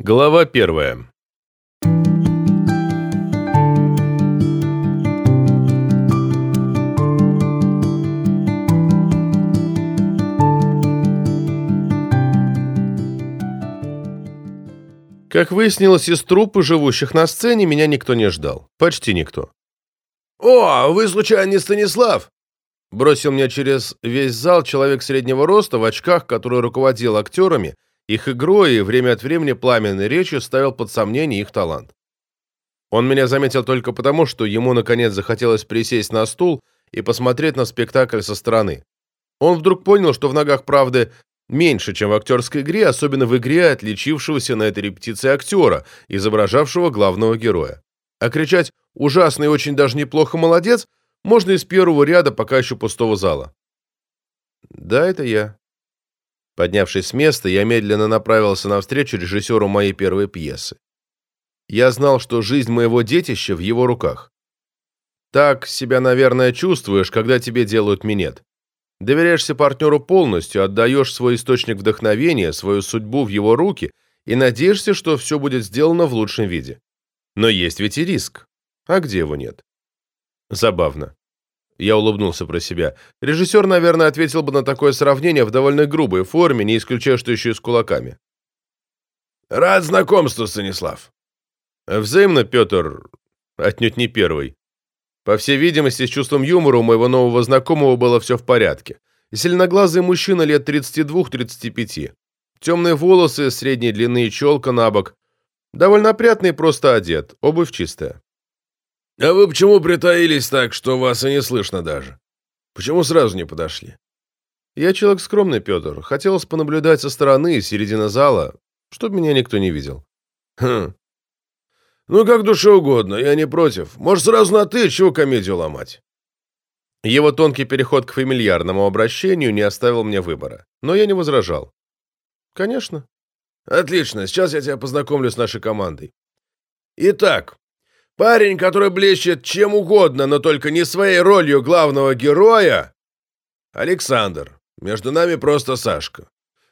Глава первая. Как выяснилось, из трупы, живущих на сцене, меня никто не ждал. Почти никто. «О, вы случайно не Станислав?» Бросил меня через весь зал человек среднего роста в очках, который руководил актерами, их игрой и время от времени пламенной речью ставил под сомнение их талант. Он меня заметил только потому, что ему наконец захотелось присесть на стул и посмотреть на спектакль со стороны. Он вдруг понял, что в ногах правды меньше, чем в актерской игре, особенно в игре отличившегося на этой репетиции актера, изображавшего главного героя. А кричать «ужасно и очень даже неплохо молодец» можно из первого ряда пока еще пустого зала. Да, это я. Поднявшись с места, я медленно направился навстречу режиссеру моей первой пьесы. Я знал, что жизнь моего детища в его руках. Так себя, наверное, чувствуешь, когда тебе делают минет. Доверяешься партнеру полностью, отдаешь свой источник вдохновения, свою судьбу в его руки и надеешься, что все будет сделано в лучшем виде. Но есть ведь и риск. А где его нет? Забавно. Я улыбнулся про себя. Режиссер, наверное, ответил бы на такое сравнение в довольно грубой форме, не исключая, что еще и с кулаками. «Рад знакомству, Станислав». Взаимно, Петр, отнюдь не первый. По всей видимости, с чувством юмора у моего нового знакомого было все в порядке. Зеленоглазый мужчина лет 32-35. Темные волосы, средней длины и челка на бок. Довольно опрятный просто одет, обувь чистая. «А вы почему притаились так, что вас и не слышно даже? Почему сразу не подошли?» «Я человек скромный, Петр. Хотелось понаблюдать со стороны, середины зала, чтобы меня никто не видел». «Хм. Ну, как душе угодно, я не против. Может, сразу на «ты», чего комедию ломать?» Его тонкий переход к фамильярному обращению не оставил мне выбора, но я не возражал. «Конечно». «Отлично, сейчас я тебя познакомлю с нашей командой. Итак, Парень, который блещет чем угодно, но только не своей ролью главного героя — Александр. Между нами просто Сашка.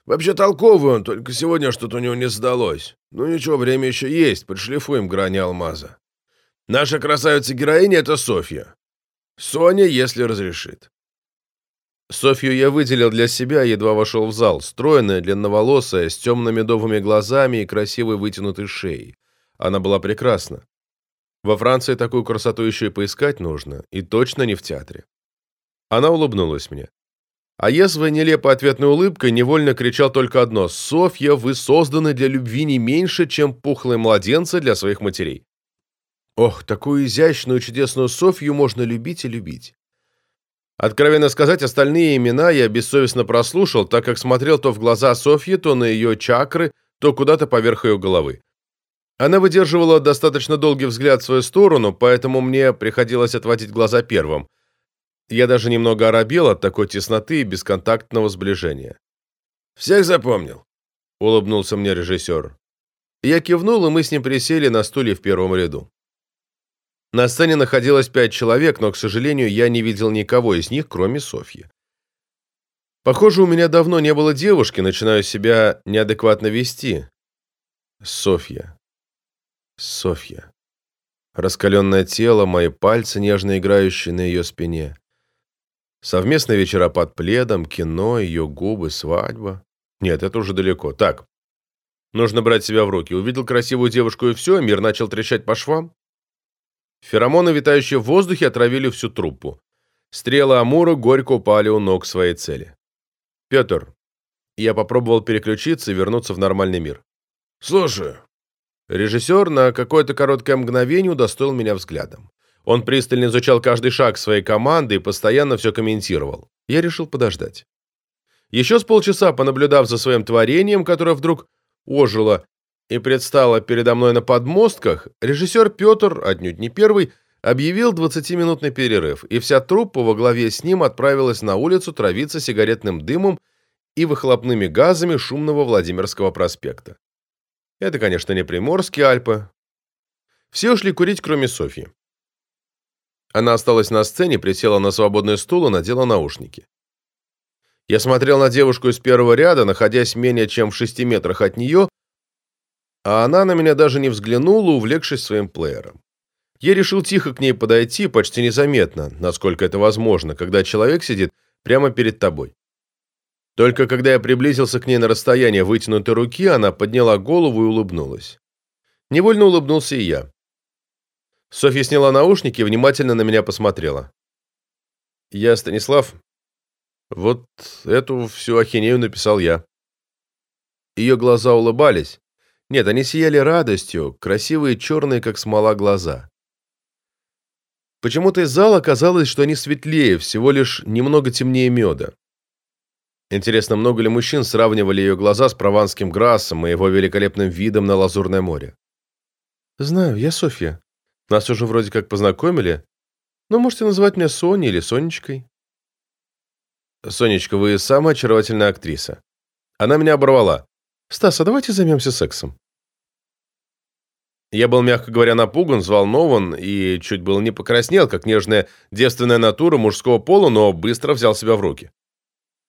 Вообще толковый он, только сегодня что-то у него не сдалось. Ну ничего, время еще есть, подшлифуем грани алмаза. Наша красавица-героиня — это Софья. Соня, если разрешит. Софью я выделил для себя, едва вошел в зал, стройная, длинноволосая, с темно-медовыми глазами и красивой вытянутой шеей. Она была прекрасна. Во Франции такую красоту еще и поискать нужно, и точно не в театре. Она улыбнулась мне. А я своей нелепой ответной улыбкой невольно кричал только одно «Софья, вы созданы для любви не меньше, чем пухлые младенцы для своих матерей». Ох, такую изящную чудесную Софью можно любить и любить. Откровенно сказать, остальные имена я бессовестно прослушал, так как смотрел то в глаза Софьи, то на ее чакры, то куда-то поверх ее головы. Она выдерживала достаточно долгий взгляд в свою сторону, поэтому мне приходилось отводить глаза первым. Я даже немного оробел от такой тесноты и бесконтактного сближения. «Всех запомнил?» — улыбнулся мне режиссер. Я кивнул, и мы с ним присели на стуле в первом ряду. На сцене находилось пять человек, но, к сожалению, я не видел никого из них, кроме Софьи. Похоже, у меня давно не было девушки, начинаю себя неадекватно вести. Софья. Софья. Раскаленное тело, мои пальцы, нежно играющие на ее спине. Совместные вечера под пледом, кино, ее губы, свадьба. Нет, это уже далеко. Так, нужно брать себя в руки. Увидел красивую девушку и все, мир начал трещать по швам. Феромоны, витающие в воздухе, отравили всю труппу. Стрелы Амура горько упали у ног своей цели. «Петр, я попробовал переключиться и вернуться в нормальный мир». «Слушаю». Режиссер на какое-то короткое мгновение удостоил меня взглядом. Он пристально изучал каждый шаг своей команды и постоянно все комментировал. Я решил подождать. Еще с полчаса, понаблюдав за своим творением, которое вдруг ожило и предстало передо мной на подмостках, режиссер Петр, отнюдь не первый, объявил 20-минутный перерыв, и вся труппа во главе с ним отправилась на улицу травиться сигаретным дымом и выхлопными газами шумного Владимирского проспекта. Это, конечно, не Приморские Альпы. Все ушли курить, кроме Софьи. Она осталась на сцене, присела на свободный стул и надела наушники. Я смотрел на девушку из первого ряда, находясь менее чем в шести метрах от нее, а она на меня даже не взглянула, увлекшись своим плеером. Я решил тихо к ней подойти, почти незаметно, насколько это возможно, когда человек сидит прямо перед тобой. Только когда я приблизился к ней на расстояние вытянутой руки, она подняла голову и улыбнулась. Невольно улыбнулся и я. Софья сняла наушники и внимательно на меня посмотрела. «Я Станислав. Вот эту всю ахинею написал я». Ее глаза улыбались. Нет, они сияли радостью, красивые черные, как смола, глаза. Почему-то из зала казалось, что они светлее, всего лишь немного темнее меда. Интересно, много ли мужчин сравнивали ее глаза с прованским Грассом и его великолепным видом на Лазурное море? «Знаю, я Софья. Нас уже вроде как познакомили. Но можете называть меня Соней или Сонечкой». «Сонечка, вы самая очаровательная актриса». Она меня оборвала. «Стас, а давайте займемся сексом». Я был, мягко говоря, напуган, взволнован и чуть было не покраснел, как нежная девственная натура мужского пола, но быстро взял себя в руки.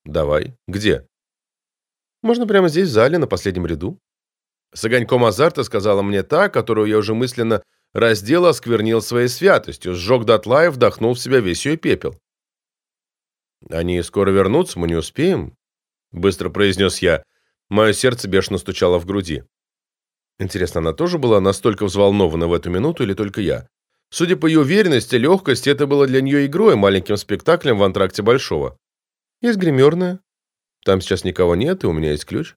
«Давай. Где?» «Можно прямо здесь, в зале, на последнем ряду». С огоньком азарта сказала мне та, которую я уже мысленно раздел осквернил своей святостью, сжег дотла и вдохнул в себя весь ее пепел. «Они скоро вернутся, мы не успеем», — быстро произнес я. Мое сердце бешено стучало в груди. Интересно, она тоже была настолько взволнована в эту минуту или только я? Судя по ее уверенности, легкости, это было для нее игрой, маленьким спектаклем в антракте Большого. Есть гримерная. Там сейчас никого нет, и у меня есть ключ.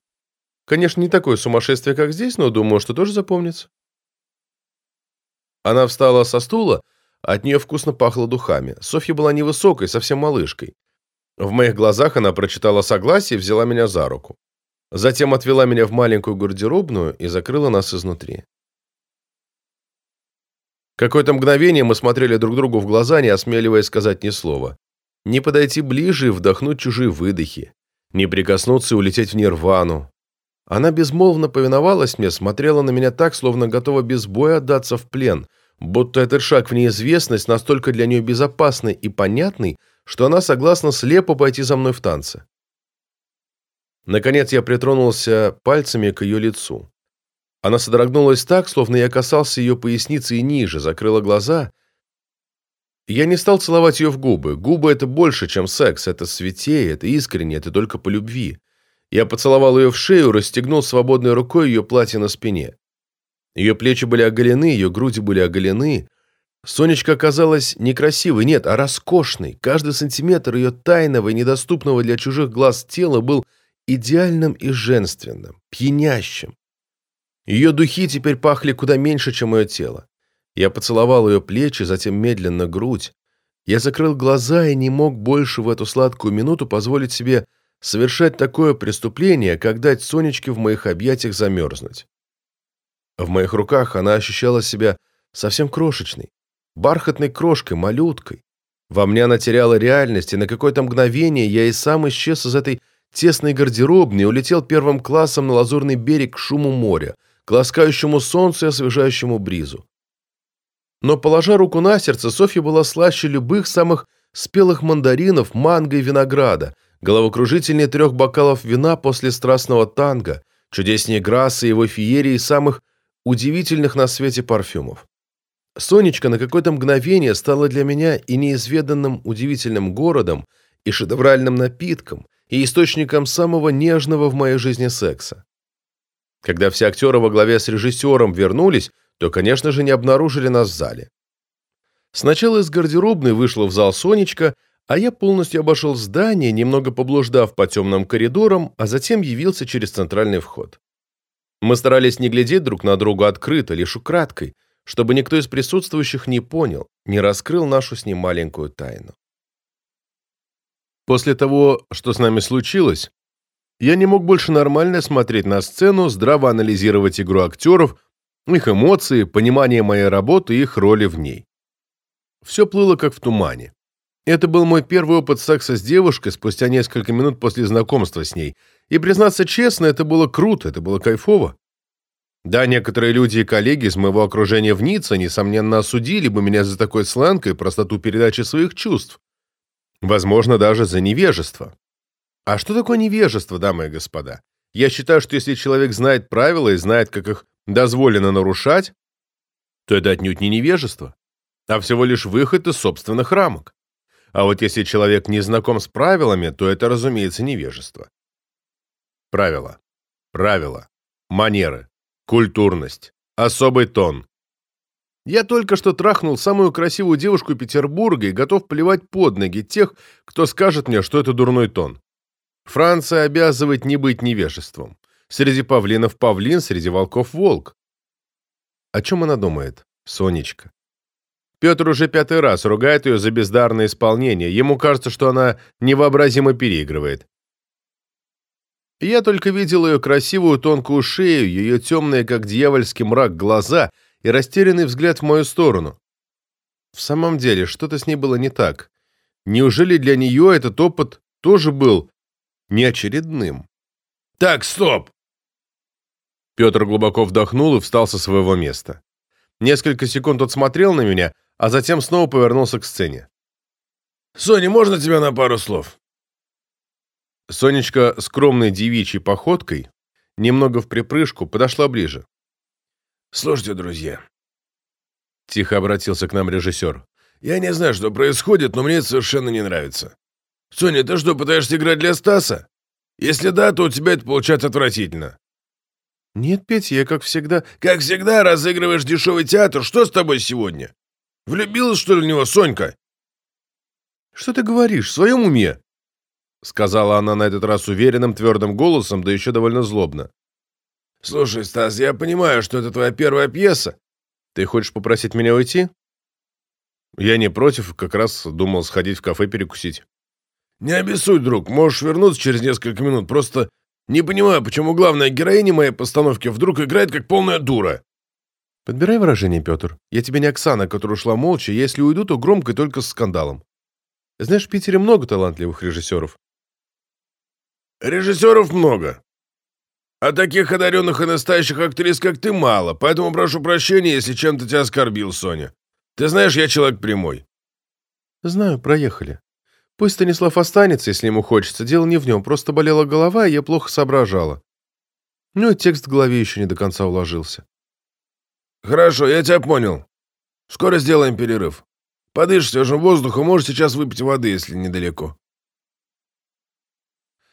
Конечно, не такое сумасшествие, как здесь, но думаю, что тоже запомнится. Она встала со стула, от нее вкусно пахло духами. Софья была невысокой, совсем малышкой. В моих глазах она прочитала согласие и взяла меня за руку. Затем отвела меня в маленькую гардеробную и закрыла нас изнутри. Какое-то мгновение мы смотрели друг другу в глаза, не осмеливаясь сказать ни слова. Не подойти ближе и вдохнуть чужие выдохи. Не прикоснуться и улететь в нирвану. Она безмолвно повиновалась мне, смотрела на меня так, словно готова без боя отдаться в плен, будто этот шаг в неизвестность настолько для нее безопасный и понятный, что она согласна слепо пойти за мной в танце. Наконец я притронулся пальцами к ее лицу. Она содрогнулась так, словно я касался ее поясницы и ниже, закрыла глаза. Я не стал целовать ее в губы. Губы — это больше, чем секс. Это святее, это искренне, это только по любви. Я поцеловал ее в шею, расстегнул свободной рукой ее платье на спине. Ее плечи были оголены, ее груди были оголены. Сонечка оказалась некрасивой, нет, а роскошной. Каждый сантиметр ее тайного и недоступного для чужих глаз тела был идеальным и женственным, пьянящим. Ее духи теперь пахли куда меньше, чем мое тело. Я поцеловал ее плечи, затем медленно грудь. Я закрыл глаза и не мог больше в эту сладкую минуту позволить себе совершать такое преступление, как дать Сонечке в моих объятиях замерзнуть. В моих руках она ощущала себя совсем крошечной, бархатной крошкой, малюткой. Во мне она теряла реальность, и на какое-то мгновение я и сам исчез из этой тесной гардеробной улетел первым классом на лазурный берег к шуму моря, к ласкающему солнцу и освежающему бризу. Но, положа руку на сердце, Софья была слаще любых самых спелых мандаринов, манго и винограда, головокружительнее трех бокалов вина после страстного танго, чудеснее Грасса и его феерии самых удивительных на свете парфюмов. Сонечка на какое-то мгновение стала для меня и неизведанным удивительным городом, и шедевральным напитком, и источником самого нежного в моей жизни секса. Когда все актеры во главе с режиссером вернулись, то, конечно же, не обнаружили нас в зале. Сначала из гардеробной вышла в зал Сонечка, а я полностью обошел здание, немного поблуждав по темным коридорам, а затем явился через центральный вход. Мы старались не глядеть друг на друга открыто, лишь украдкой, чтобы никто из присутствующих не понял, не раскрыл нашу с ним маленькую тайну. После того, что с нами случилось, я не мог больше нормально смотреть на сцену, здраво анализировать игру актеров, их эмоции, понимание моей работы и их роли в ней. Все плыло как в тумане. Это был мой первый опыт секса с девушкой спустя несколько минут после знакомства с ней. И, признаться честно, это было круто, это было кайфово. Да, некоторые люди и коллеги из моего окружения в Ницце, несомненно, осудили бы меня за такой сленг и простоту передачи своих чувств. Возможно, даже за невежество. А что такое невежество, дамы и господа? Я считаю, что если человек знает правила и знает, как их дозволено нарушать, то это отнюдь не невежество, а всего лишь выход из собственных рамок. А вот если человек не знаком с правилами, то это, разумеется, невежество. Правила. Правила. Манеры. Культурность. Особый тон. Я только что трахнул самую красивую девушку Петербурга и готов плевать под ноги тех, кто скажет мне, что это дурной тон. Франция обязывает не быть невежеством. Среди павлинов павлин, среди волков волк. О чем она думает, Сонечка? Петр уже пятый раз ругает ее за бездарное исполнение. Ему кажется, что она невообразимо переигрывает. Я только видел ее красивую тонкую шею, ее темные, как дьявольский мрак, глаза — и растерянный взгляд в мою сторону. В самом деле, что-то с ней было не так. Неужели для нее этот опыт тоже был неочередным? «Так, стоп!» Петр глубоко вдохнул и встал со своего места. Несколько секунд он смотрел на меня, а затем снова повернулся к сцене. «Соня, можно тебя на пару слов?» Сонечка скромной девичьей походкой, немного в припрыжку, подошла ближе. «Слушайте, друзья», — тихо обратился к нам режиссер, «я не знаю, что происходит, но мне это совершенно не нравится. Соня, ты что, пытаешься играть для Стаса? Если да, то у тебя это получается отвратительно». «Нет, Петя, я как всегда...» «Как всегда разыгрываешь дешевый театр. Что с тобой сегодня? Влюбилась, что ли, в него, Сонька?» «Что ты говоришь? В своем уме?» Сказала она на этот раз уверенным, твердым голосом, да еще довольно злобно. «Слушай, Стас, я понимаю, что это твоя первая пьеса. Ты хочешь попросить меня уйти?» Я не против, как раз думал сходить в кафе перекусить. «Не обессудь, друг, можешь вернуться через несколько минут. Просто не понимаю, почему главная героиня моей постановки вдруг играет как полная дура». «Подбирай выражение, Петр. Я тебе не Оксана, которая ушла молча, если уйду, то громко и только с скандалом. Знаешь, в Питере много талантливых режиссеров». «Режиссеров много. А таких одаренных и настоящих актрис, как ты, мало, поэтому прошу прощения, если чем-то тебя оскорбил, Соня. Ты знаешь, я человек прямой». «Знаю, проехали. Пусть Станислав останется, если ему хочется. Дело не в нем, просто болела голова, и я плохо соображала. Ну и текст в голове еще не до конца уложился». «Хорошо, я тебя понял. Скоро сделаем перерыв. Подышь свежим воздухом, можешь сейчас выпить воды, если недалеко».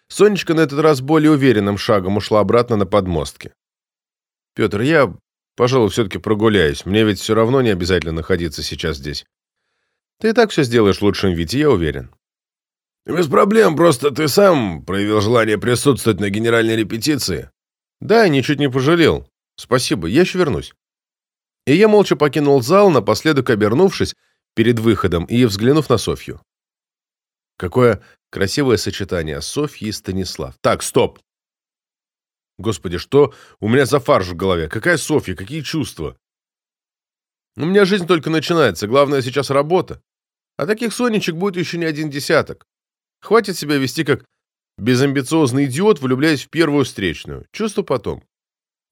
Сонечка на этот раз более уверенным шагом ушла обратно на подмостки. «Петр, я, пожалуй, все-таки прогуляюсь. Мне ведь все равно не обязательно находиться сейчас здесь. Ты и так все сделаешь в лучшем виде, я уверен». «Без проблем, просто ты сам проявил желание присутствовать на генеральной репетиции». «Да, ничуть не пожалел. Спасибо, я еще вернусь». И я молча покинул зал, напоследок обернувшись перед выходом и взглянув на Софью. Какое красивое сочетание Софьи и Станислав. Так, стоп! Господи, что у меня за фарш в голове? Какая Софья? Какие чувства? У меня жизнь только начинается. Главное сейчас работа. А таких Сонечек будет еще не один десяток. Хватит себя вести как безамбициозный идиот, влюбляясь в первую встречную. Чувство потом.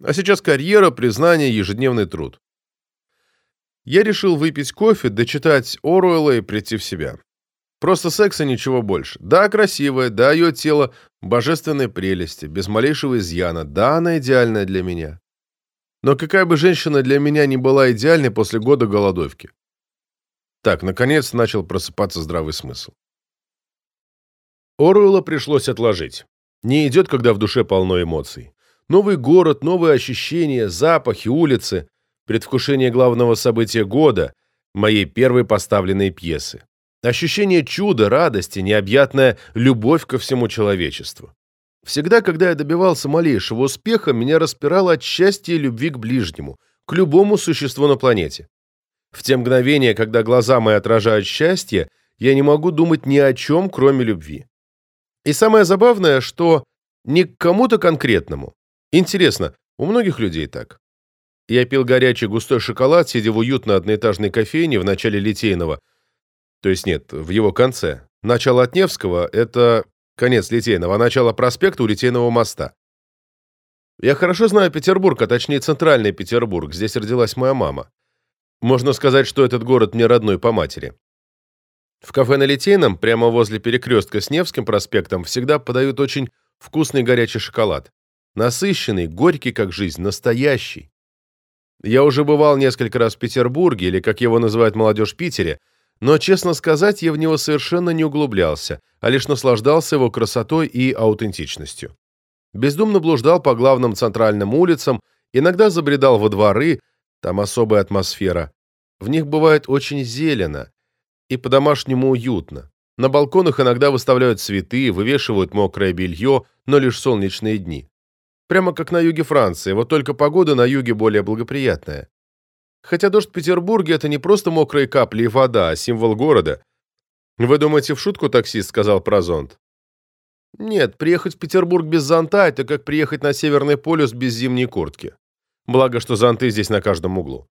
А сейчас карьера, признание, ежедневный труд. Я решил выпить кофе, дочитать Оруэлла и прийти в себя. Просто секса ничего больше. Да, красивая, да, ее тело божественной прелести, без малейшего изъяна. Да, она идеальная для меня. Но какая бы женщина для меня не была идеальной после года голодовки. Так, наконец начал просыпаться здравый смысл. Оруэлла пришлось отложить. Не идет, когда в душе полно эмоций. Новый город, новые ощущения, запахи, улицы, предвкушение главного события года, моей первой поставленной пьесы. Ощущение чуда, радости, необъятная любовь ко всему человечеству. Всегда, когда я добивался малейшего успеха, меня распирало от счастья и любви к ближнему, к любому существу на планете. В те мгновения, когда глаза мои отражают счастье, я не могу думать ни о чем, кроме любви. И самое забавное, что не к кому-то конкретному. Интересно, у многих людей так. Я пил горячий густой шоколад, сидя в уютной одноэтажной кофейне в начале Литейного, то есть нет, в его конце. Начало от Невского – это конец Литейного, а начало проспекта у Литейного моста. Я хорошо знаю Петербург, а точнее Центральный Петербург. Здесь родилась моя мама. Можно сказать, что этот город мне родной по матери. В кафе на Литейном, прямо возле перекрестка с Невским проспектом, всегда подают очень вкусный горячий шоколад. Насыщенный, горький, как жизнь, настоящий. Я уже бывал несколько раз в Петербурге, или, как его называют молодежь, Питере, но, честно сказать, я в него совершенно не углублялся, а лишь наслаждался его красотой и аутентичностью. Бездумно блуждал по главным центральным улицам, иногда забредал во дворы, там особая атмосфера. В них бывает очень зелено и по-домашнему уютно. На балконах иногда выставляют цветы, вывешивают мокрое белье, но лишь солнечные дни. Прямо как на юге Франции, вот только погода на юге более благоприятная. Хотя дождь в Петербурге – это не просто мокрые капли и вода, а символ города. Вы думаете, в шутку таксист сказал про зонт? Нет, приехать в Петербург без зонта – это как приехать на Северный полюс без зимней куртки. Благо, что зонты здесь на каждом углу.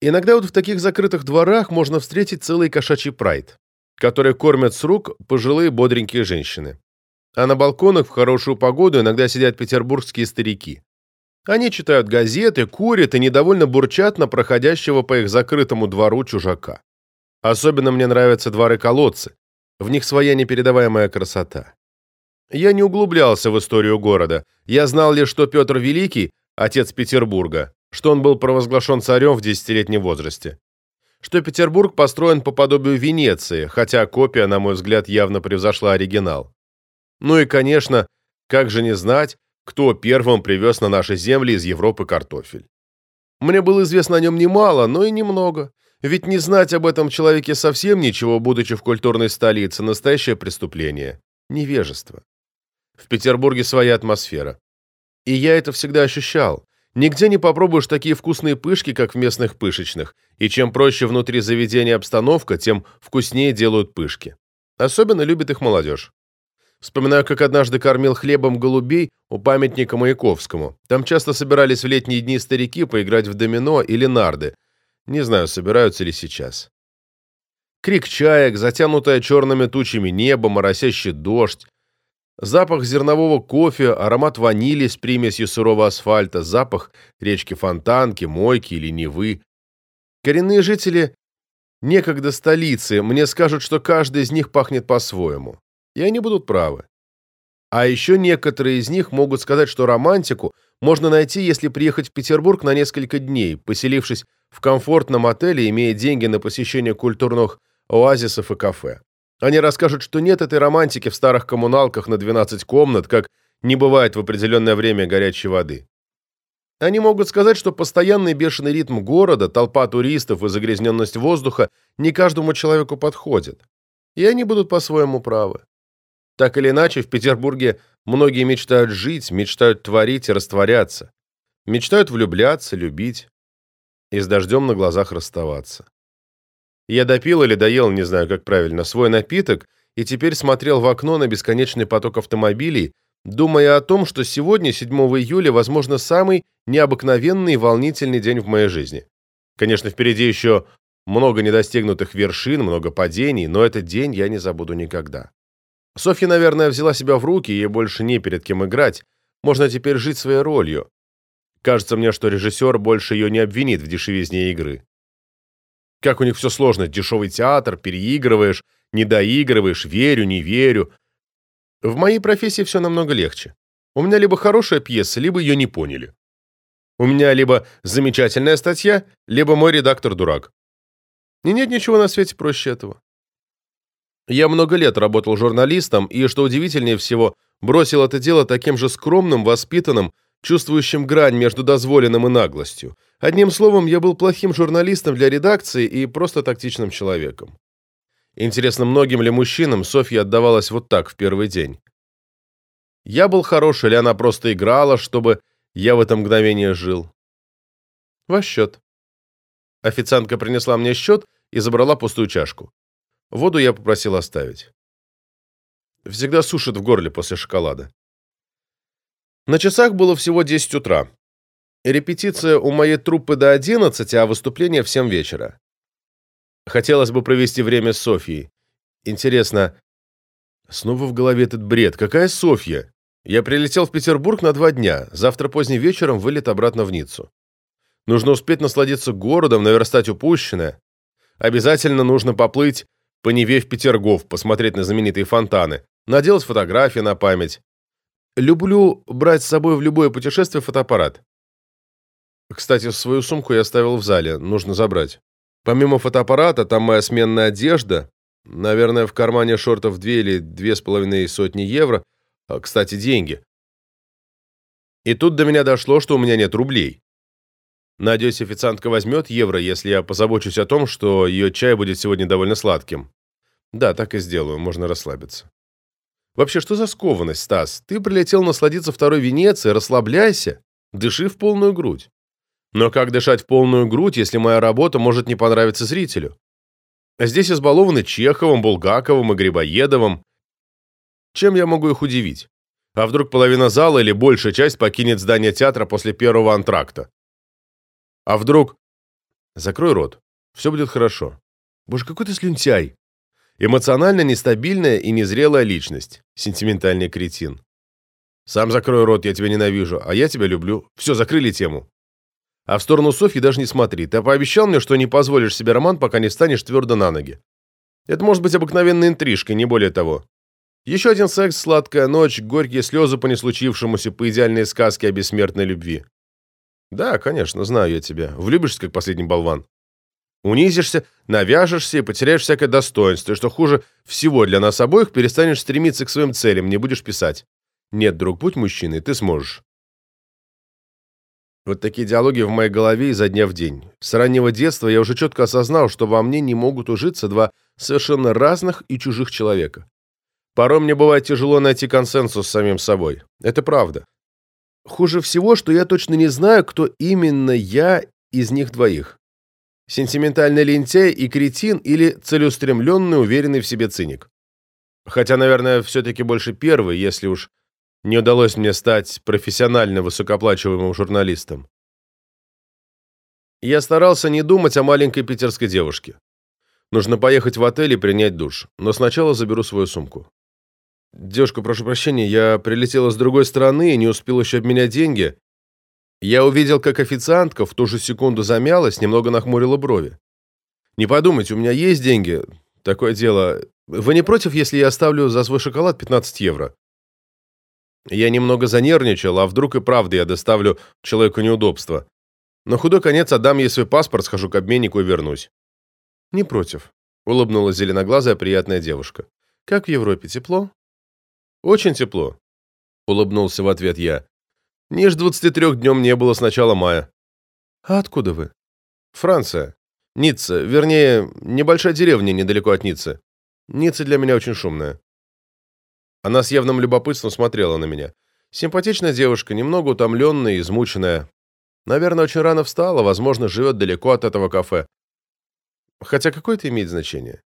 Иногда вот в таких закрытых дворах можно встретить целый кошачий прайд, который кормят с рук пожилые бодренькие женщины. А на балконах в хорошую погоду иногда сидят петербургские старики. Они читают газеты, курят и недовольно бурчат на проходящего по их закрытому двору чужака. Особенно мне нравятся дворы-колодцы. В них своя непередаваемая красота. Я не углублялся в историю города. Я знал лишь, что Петр Великий, отец Петербурга, что он был провозглашен царем в десятилетнем возрасте. Что Петербург построен по подобию Венеции, хотя копия, на мой взгляд, явно превзошла оригинал. Ну и, конечно, как же не знать, кто первым привез на наши земли из Европы картофель. Мне было известно о нем немало, но и немного. Ведь не знать об этом человеке совсем ничего, будучи в культурной столице, настоящее преступление. Невежество. В Петербурге своя атмосфера. И я это всегда ощущал. Нигде не попробуешь такие вкусные пышки, как в местных пышечных, и чем проще внутри заведения обстановка, тем вкуснее делают пышки. Особенно любит их молодежь. Вспоминаю, как однажды кормил хлебом голубей у памятника Маяковскому. Там часто собирались в летние дни старики поиграть в домино или нарды. Не знаю, собираются ли сейчас. Крик чаек, затянутое черными тучами небо, моросящий дождь, Запах зернового кофе, аромат ванили с примесью сырого асфальта, запах речки Фонтанки, Мойки или Невы. Коренные жители некогда столицы мне скажут, что каждый из них пахнет по-своему. И они будут правы. А еще некоторые из них могут сказать, что романтику можно найти, если приехать в Петербург на несколько дней, поселившись в комфортном отеле, имея деньги на посещение культурных оазисов и кафе. Они расскажут, что нет этой романтики в старых коммуналках на 12 комнат, как не бывает в определенное время горячей воды. Они могут сказать, что постоянный бешеный ритм города, толпа туристов и загрязненность воздуха не каждому человеку подходит. И они будут по-своему правы. Так или иначе, в Петербурге многие мечтают жить, мечтают творить и растворяться. Мечтают влюбляться, любить и с дождем на глазах расставаться. Я допил или доел, не знаю, как правильно, свой напиток и теперь смотрел в окно на бесконечный поток автомобилей, думая о том, что сегодня, 7 июля, возможно, самый необыкновенный и волнительный день в моей жизни. Конечно, впереди еще много недостигнутых вершин, много падений, но этот день я не забуду никогда. Софья, наверное, взяла себя в руки, ей больше не перед кем играть. Можно теперь жить своей ролью. Кажется мне, что режиссер больше ее не обвинит в дешевизне игры. Как у них все сложно. Дешевый театр, переигрываешь, не доигрываешь, верю, не верю. В моей профессии все намного легче. У меня либо хорошая пьеса, либо ее не поняли. У меня либо замечательная статья, либо мой редактор дурак. И нет ничего на свете проще этого. Я много лет работал журналистом, и, что удивительнее всего, бросил это дело таким же скромным, воспитанным, чувствующим грань между дозволенным и наглостью. Одним словом, я был плохим журналистом для редакции и просто тактичным человеком. Интересно, многим ли мужчинам Софья отдавалась вот так в первый день? Я был хорош, или она просто играла, чтобы я в это мгновение жил? Ваш счет. Официантка принесла мне счет и забрала пустую чашку. Воду я попросил оставить. Всегда сушит в горле после шоколада. На часах было всего 10 утра. Репетиция у моей труппы до 11, а выступление в 7 вечера. Хотелось бы провести время с Софьей. Интересно, снова в голове этот бред. Какая Софья? Я прилетел в Петербург на два дня. Завтра поздним вечером вылет обратно в Ниццу. Нужно успеть насладиться городом, наверстать упущенное. Обязательно нужно поплыть по Неве в Петергоф, посмотреть на знаменитые фонтаны, наделать фотографии на память. Люблю брать с собой в любое путешествие фотоаппарат. Кстати, свою сумку я оставил в зале, нужно забрать. Помимо фотоаппарата, там моя сменная одежда, наверное, в кармане шортов две или две с половиной сотни евро, а, кстати, деньги. И тут до меня дошло, что у меня нет рублей. Надеюсь, официантка возьмет евро, если я позабочусь о том, что ее чай будет сегодня довольно сладким. Да, так и сделаю, можно расслабиться. Вообще, что за скованность, Стас? Ты прилетел насладиться второй Венецией, расслабляйся, дыши в полную грудь. Но как дышать в полную грудь, если моя работа может не понравиться зрителю? Здесь избалованы Чеховым, Булгаковым и Грибоедовым. Чем я могу их удивить? А вдруг половина зала или большая часть покинет здание театра после первого антракта? А вдруг... Закрой рот. Все будет хорошо. Боже, какой ты слюнтяй. Эмоционально нестабильная и незрелая личность. Сентиментальный кретин. Сам закрой рот, я тебя ненавижу, а я тебя люблю. Все, закрыли тему. А в сторону Софьи даже не смотри. Ты пообещал мне, что не позволишь себе роман, пока не встанешь твердо на ноги. Это может быть обыкновенной интрижкой, не более того. Еще один секс, сладкая ночь, горькие слезы по неслучившемуся, по идеальной сказке о бессмертной любви. Да, конечно, знаю я тебя. Влюбишься, как последний болван. Унизишься, навяжешься и потеряешь всякое достоинство, и что хуже всего для нас обоих, перестанешь стремиться к своим целям, не будешь писать. Нет, друг, будь мужчиной, ты сможешь. Вот такие диалоги в моей голове изо дня в день. С раннего детства я уже четко осознал, что во мне не могут ужиться два совершенно разных и чужих человека. Порой мне бывает тяжело найти консенсус с самим собой. Это правда. Хуже всего, что я точно не знаю, кто именно я из них двоих. Сентиментальный лентяй и кретин или целеустремленный, уверенный в себе циник. Хотя, наверное, все-таки больше первый, если уж не удалось мне стать профессионально высокооплачиваемым журналистом. Я старался не думать о маленькой питерской девушке. Нужно поехать в отель и принять душ, но сначала заберу свою сумку. Девушка, прошу прощения, я прилетела с другой стороны и не успел еще обменять деньги. Я увидел, как официантка в ту же секунду замялась, немного нахмурила брови. Не подумайте, у меня есть деньги. Такое дело. Вы не против, если я оставлю за свой шоколад 15 евро? Я немного занервничал, а вдруг и правда я доставлю человеку неудобства. На худой конец отдам ей свой паспорт, схожу к обменнику и вернусь. Не против, улыбнулась зеленоглазая приятная девушка. Как в Европе, тепло? Очень тепло, улыбнулся в ответ я. Ниже 23 днем не было с начала мая. А откуда вы? Франция. Ницца, вернее, небольшая деревня недалеко от Ниццы. Ницца для меня очень шумная. Она с явным любопытством смотрела на меня. Симпатичная девушка, немного утомленная и измученная. Наверное, очень рано встала, возможно, живет далеко от этого кафе. Хотя какое это имеет значение?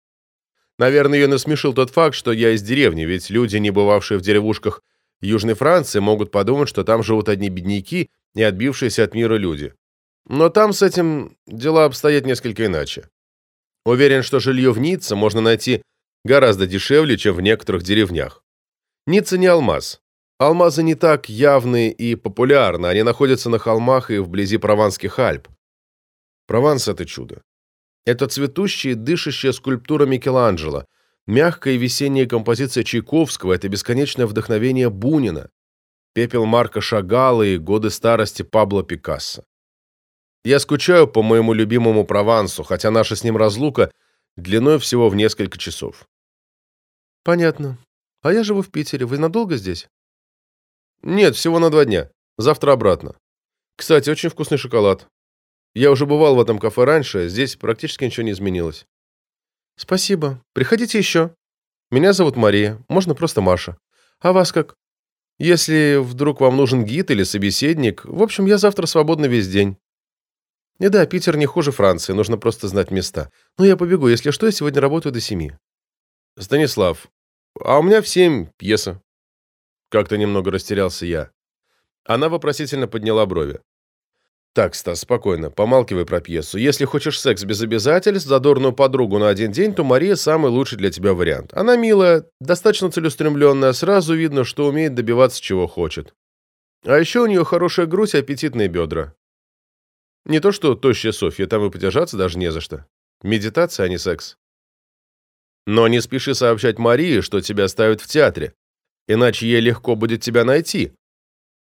Наверное, ее насмешил тот факт, что я из деревни, ведь люди, не бывавшие в деревушках Южной Франции, могут подумать, что там живут одни бедняки и отбившиеся от мира люди. Но там с этим дела обстоят несколько иначе. Уверен, что жилье в Ницце можно найти гораздо дешевле, чем в некоторых деревнях. Ницца не алмаз. Алмазы не так явны и популярны, они находятся на холмах и вблизи Прованских Альп. Прованс — это чудо. Это цветущая и дышащая скульптура Микеланджело, мягкая весенняя композиция Чайковского, это бесконечное вдохновение Бунина, пепел Марка Шагала и годы старости Пабло Пикассо. Я скучаю по моему любимому Провансу, хотя наша с ним разлука длиной всего в несколько часов. Понятно. А я живу в Питере. Вы надолго здесь? Нет, всего на два дня. Завтра обратно. Кстати, очень вкусный шоколад. Я уже бывал в этом кафе раньше, здесь практически ничего не изменилось. Спасибо. Приходите еще. Меня зовут Мария, можно просто Маша. А вас как? Если вдруг вам нужен гид или собеседник, в общем, я завтра свободна весь день. И да, Питер не хуже Франции, нужно просто знать места. Но я побегу, если что, я сегодня работаю до семи. Станислав, а у меня в семь пьеса. Как-то немного растерялся я. Она вопросительно подняла брови. Так, Стас, спокойно, помалкивай про пьесу. Если хочешь секс без обязательств, задорную подругу на один день, то Мария самый лучший для тебя вариант. Она милая, достаточно целеустремленная, сразу видно, что умеет добиваться чего хочет. А еще у нее хорошая грудь и аппетитные бедра. Не то что тощая Софья, там и подержаться даже не за что. Медитация, а не секс. Но не спеши сообщать Марии, что тебя ставят в театре. Иначе ей легко будет тебя найти.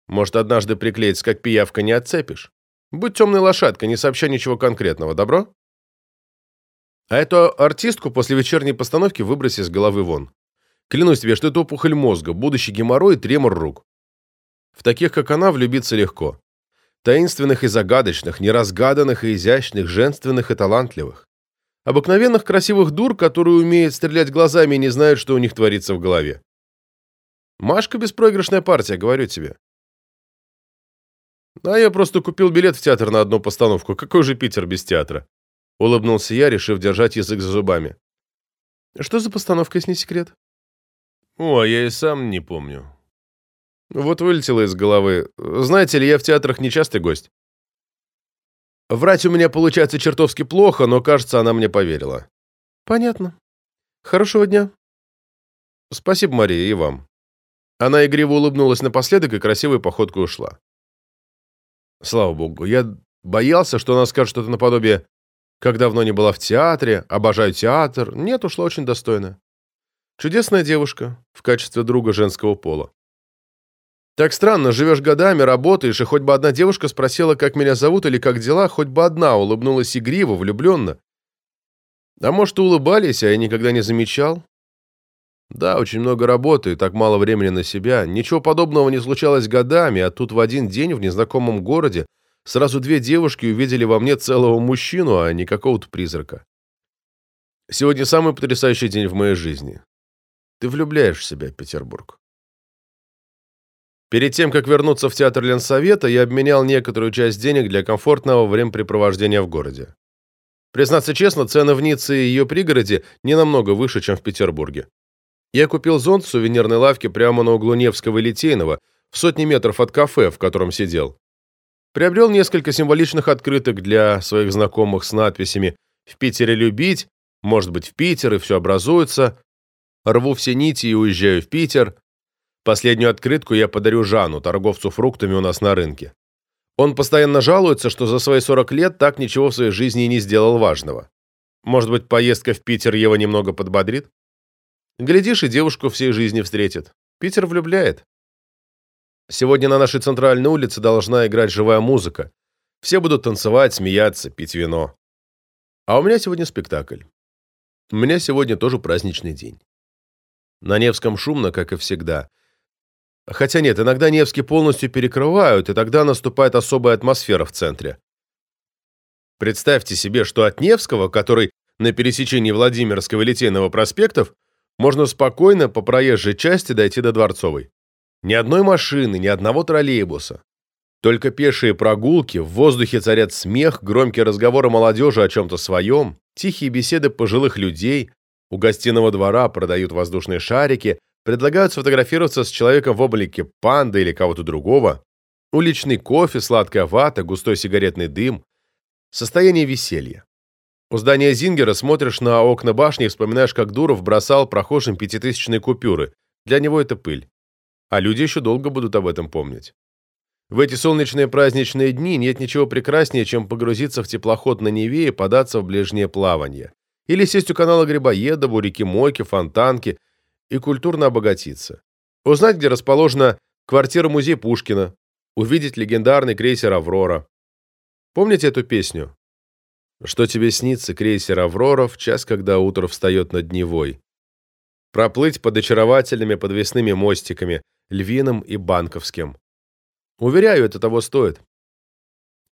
Может, однажды приклеиться, как пиявка, не отцепишь. Будь темной лошадкой, не сообщай ничего конкретного, добро? А эту артистку после вечерней постановки выброси из головы вон. Клянусь тебе, что это опухоль мозга, будущий геморрой и тремор рук. В таких, как она, влюбиться легко. Таинственных и загадочных, неразгаданных и изящных, женственных и талантливых. Обыкновенных красивых дур, которые умеют стрелять глазами и не знают, что у них творится в голове. Машка беспроигрышная партия, говорю тебе. А я просто купил билет в театр на одну постановку. Какой же Питер без театра? Улыбнулся я, решив держать язык за зубами. Что за постановка, если не секрет? О, я и сам не помню. Вот вылетело из головы. Знаете ли, я в театрах нечастый гость. Врать у меня получается чертовски плохо, но, кажется, она мне поверила. Понятно. Хорошего дня. Спасибо, Мария, и вам. Она игриво улыбнулась напоследок и красивой походкой ушла. Слава богу, я боялся, что она скажет что-то наподобие «Как давно не была в театре, обожаю театр». Нет, ушла очень достойно. Чудесная девушка в качестве друга женского пола. Так странно, живешь годами, работаешь, и хоть бы одна девушка спросила, как меня зовут или как дела, хоть бы одна улыбнулась игриво, влюбленно. А может, улыбались, а я никогда не замечал? Да, очень много работы и так мало времени на себя. Ничего подобного не случалось годами, а тут в один день в незнакомом городе сразу две девушки увидели во мне целого мужчину, а не какого-то призрака. Сегодня самый потрясающий день в моей жизни. Ты влюбляешь в себя, Петербург. Перед тем, как вернуться в театр Ленсовета, я обменял некоторую часть денег для комфортного времяпрепровождения в городе. Признаться честно, цены в Ницце и ее пригороде не намного выше, чем в Петербурге. Я купил зонт в сувенирной лавке прямо на углу Невского и Литейного, в сотни метров от кафе, в котором сидел. Приобрел несколько символичных открыток для своих знакомых с надписями «В Питере любить», «Может быть, в Питер» и «Все образуется», «Рву все нити и уезжаю в Питер». Последнюю открытку я подарю Жану, торговцу фруктами у нас на рынке. Он постоянно жалуется, что за свои 40 лет так ничего в своей жизни и не сделал важного. Может быть, поездка в Питер его немного подбодрит? Глядишь, и девушку всей жизни встретит. Питер влюбляет. Сегодня на нашей центральной улице должна играть живая музыка. Все будут танцевать, смеяться, пить вино. А у меня сегодня спектакль. У меня сегодня тоже праздничный день. На Невском шумно, как и всегда. Хотя нет, иногда Невский полностью перекрывают, и тогда наступает особая атмосфера в центре. Представьте себе, что от Невского, который на пересечении Владимирского и Литейного проспектов, можно спокойно по проезжей части дойти до Дворцовой. Ни одной машины, ни одного троллейбуса. Только пешие прогулки, в воздухе царят смех, громкие разговоры молодежи о чем-то своем, тихие беседы пожилых людей, у гостиного двора продают воздушные шарики, предлагают сфотографироваться с человеком в облике панды или кого-то другого, уличный кофе, сладкая вата, густой сигаретный дым, состояние веселья. У здания Зингера смотришь на окна башни и вспоминаешь, как Дуров бросал прохожим пятитысячные купюры. Для него это пыль. А люди еще долго будут об этом помнить. В эти солнечные праздничные дни нет ничего прекраснее, чем погрузиться в теплоход на Неве и податься в ближнее плавание. Или сесть у канала Грибоедова, у реки Мойки, Фонтанки и культурно обогатиться. Узнать, где расположена квартира-музей Пушкина, увидеть легендарный крейсер «Аврора». Помните эту песню? Что тебе снится, крейсер «Аврора» в час, когда утро встает над Невой? Проплыть под очаровательными подвесными мостиками, львиным и банковским. Уверяю, это того стоит.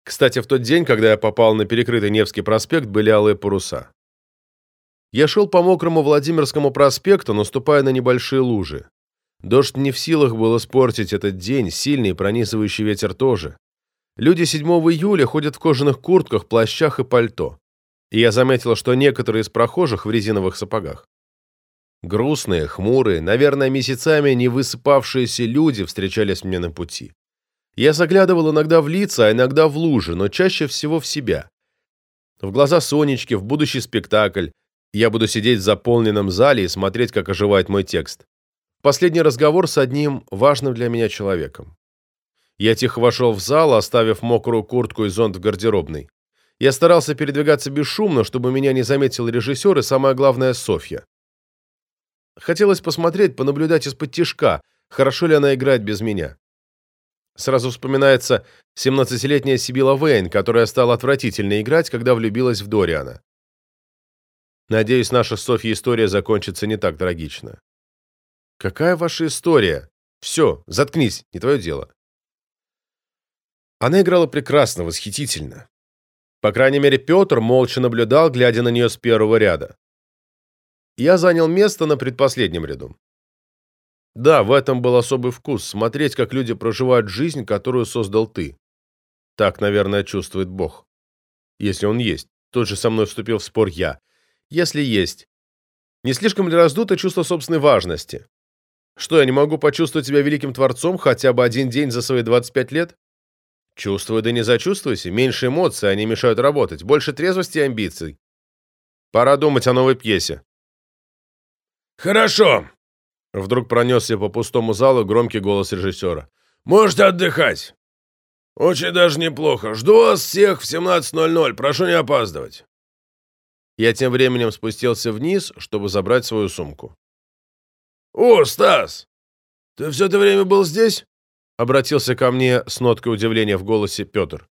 Кстати, в тот день, когда я попал на перекрытый Невский проспект, были алые паруса. Я шел по мокрому Владимирскому проспекту, наступая на небольшие лужи. Дождь не в силах был испортить этот день, сильный пронизывающий ветер тоже. Люди 7 июля ходят в кожаных куртках, плащах и пальто. И я заметил, что некоторые из прохожих в резиновых сапогах. Грустные, хмурые, наверное, месяцами не высыпавшиеся люди встречались мне на пути. Я заглядывал иногда в лица, а иногда в лужи, но чаще всего в себя. В глаза Сонечки, в будущий спектакль. Я буду сидеть в заполненном зале и смотреть, как оживает мой текст. Последний разговор с одним важным для меня человеком. Я тихо вошел в зал, оставив мокрую куртку и зонт в гардеробной. Я старался передвигаться бесшумно, чтобы меня не заметил режиссер и, самое главное, Софья. Хотелось посмотреть, понаблюдать из-под тишка, Хорошо ли она играет без меня? Сразу вспоминается 17-летняя Сибила Вейн, которая стала отвратительно играть, когда влюбилась в Дориана. Надеюсь, наша с Софьей история закончится не так трагично. Какая ваша история? Все, заткнись, не твое дело. Она играла прекрасно, восхитительно. По крайней мере, Петр молча наблюдал, глядя на нее с первого ряда. Я занял место на предпоследнем ряду. Да, в этом был особый вкус, смотреть, как люди проживают жизнь, которую создал ты. Так, наверное, чувствует Бог. Если он есть. Тут же со мной вступил в спор я. Если есть. Не слишком ли раздуто чувство собственной важности? Что, я не могу почувствовать себя великим творцом хотя бы один день за свои 25 лет? Чувствую, да не зачувствуйся. Меньше эмоций, они мешают работать. Больше трезвости и амбиций. Пора думать о новой пьесе. «Хорошо!» Вдруг пронесся по пустому залу громкий голос режиссера. «Можете отдыхать. Очень даже неплохо. Жду вас всех в 17.00. Прошу не опаздывать». Я тем временем спустился вниз, чтобы забрать свою сумку. «О, Стас! Ты все это время был здесь?» Обратился ко мне с ноткой удивления в голосе Петр.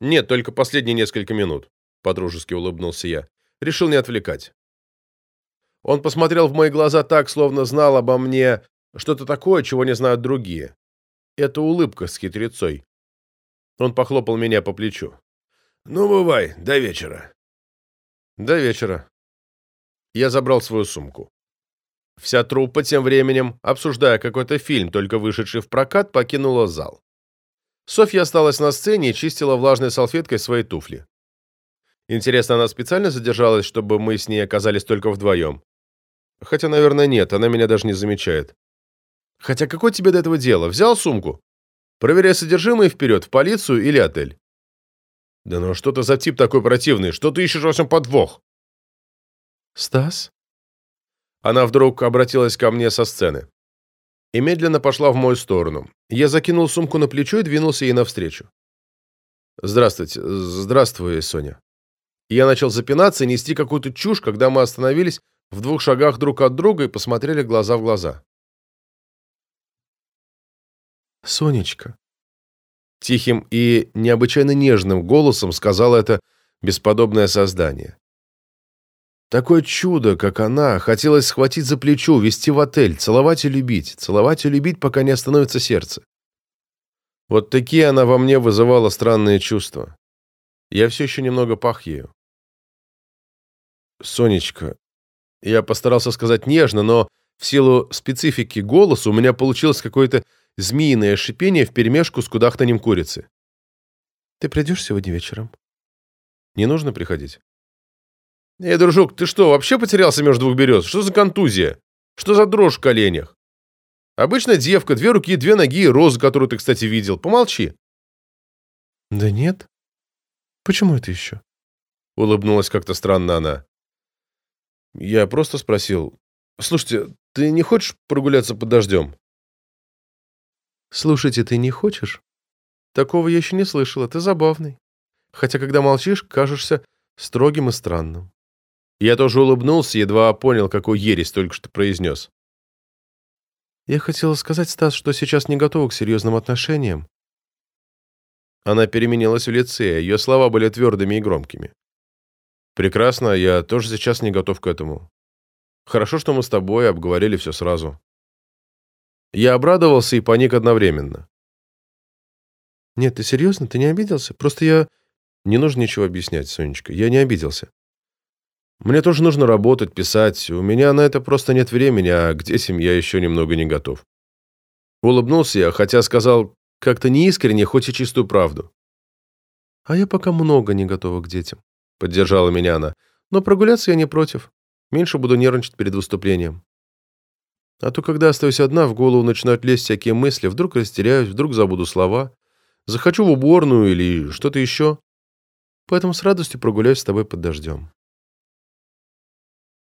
«Нет, только последние несколько минут», — подружески улыбнулся я. Решил не отвлекать. Он посмотрел в мои глаза так, словно знал обо мне что-то такое, чего не знают другие. Это улыбка с хитрецой. Он похлопал меня по плечу. «Ну, бывай, до вечера». «До вечера». Я забрал свою сумку. Вся труппа тем временем, обсуждая какой-то фильм, только вышедший в прокат, покинула зал. Софья осталась на сцене и чистила влажной салфеткой свои туфли. Интересно, она специально задержалась, чтобы мы с ней оказались только вдвоем? Хотя, наверное, нет, она меня даже не замечает. Хотя какое тебе до этого дело? Взял сумку? Проверяй содержимое вперед, в полицию или отель. Да ну что ты за тип такой противный? Что ты ищешь во всем подвох? Стас? Она вдруг обратилась ко мне со сцены. И медленно пошла в мою сторону. Я закинул сумку на плечо и двинулся ей навстречу. «Здравствуйте. Здравствуй, Соня». Я начал запинаться и нести какую-то чушь, когда мы остановились в двух шагах друг от друга и посмотрели глаза в глаза. «Сонечка», — тихим и необычайно нежным голосом сказала это бесподобное создание. Такое чудо, как она, хотелось схватить за плечо, вести в отель, целовать и любить, целовать и любить, пока не остановится сердце. Вот такие она во мне вызывала странные чувства. Я все еще немного пах ею. «Сонечка, я постарался сказать нежно, но в силу специфики голоса у меня получилось какое-то змеиное шипение вперемешку с кудахтанием курицы. «Ты придешь сегодня вечером?» «Не нужно приходить». «Эй, дружок, ты что, вообще потерялся между двух берез? Что за контузия? Что за дрожь в коленях? Обычная девка, две руки, две ноги и роза, которую ты, кстати, видел. Помолчи». «Да нет. Почему это еще?» Улыбнулась как-то странно она. Я просто спросил. «Слушайте, ты не хочешь прогуляться под дождем?» «Слушайте, ты не хочешь?» «Такого я еще не слышала, ты забавный. Хотя, когда молчишь, кажешься строгим и странным». Я тоже улыбнулся, едва понял, какой ересь только что произнес. «Я хотела сказать, Стас, что сейчас не готова к серьезным отношениям». Она переменилась в лице, ее слова были твердыми и громкими. Прекрасно, я тоже сейчас не готов к этому. Хорошо, что мы с тобой обговорили все сразу. Я обрадовался и паник одновременно. Нет, ты серьезно? Ты не обиделся? Просто я... Не нужно ничего объяснять, Сонечка. Я не обиделся. Мне тоже нужно работать, писать. У меня на это просто нет времени, а к детям я еще немного не готов. Улыбнулся я, хотя сказал как-то неискренне, хоть и чистую правду. А я пока много не готова к детям. — поддержала меня она. «Но прогуляться я не против. Меньше буду нервничать перед выступлением. А то, когда остаюсь одна, в голову начинают лезть всякие мысли, вдруг растеряюсь, вдруг забуду слова, захочу в уборную или что-то еще. Поэтому с радостью прогуляюсь с тобой под дождем».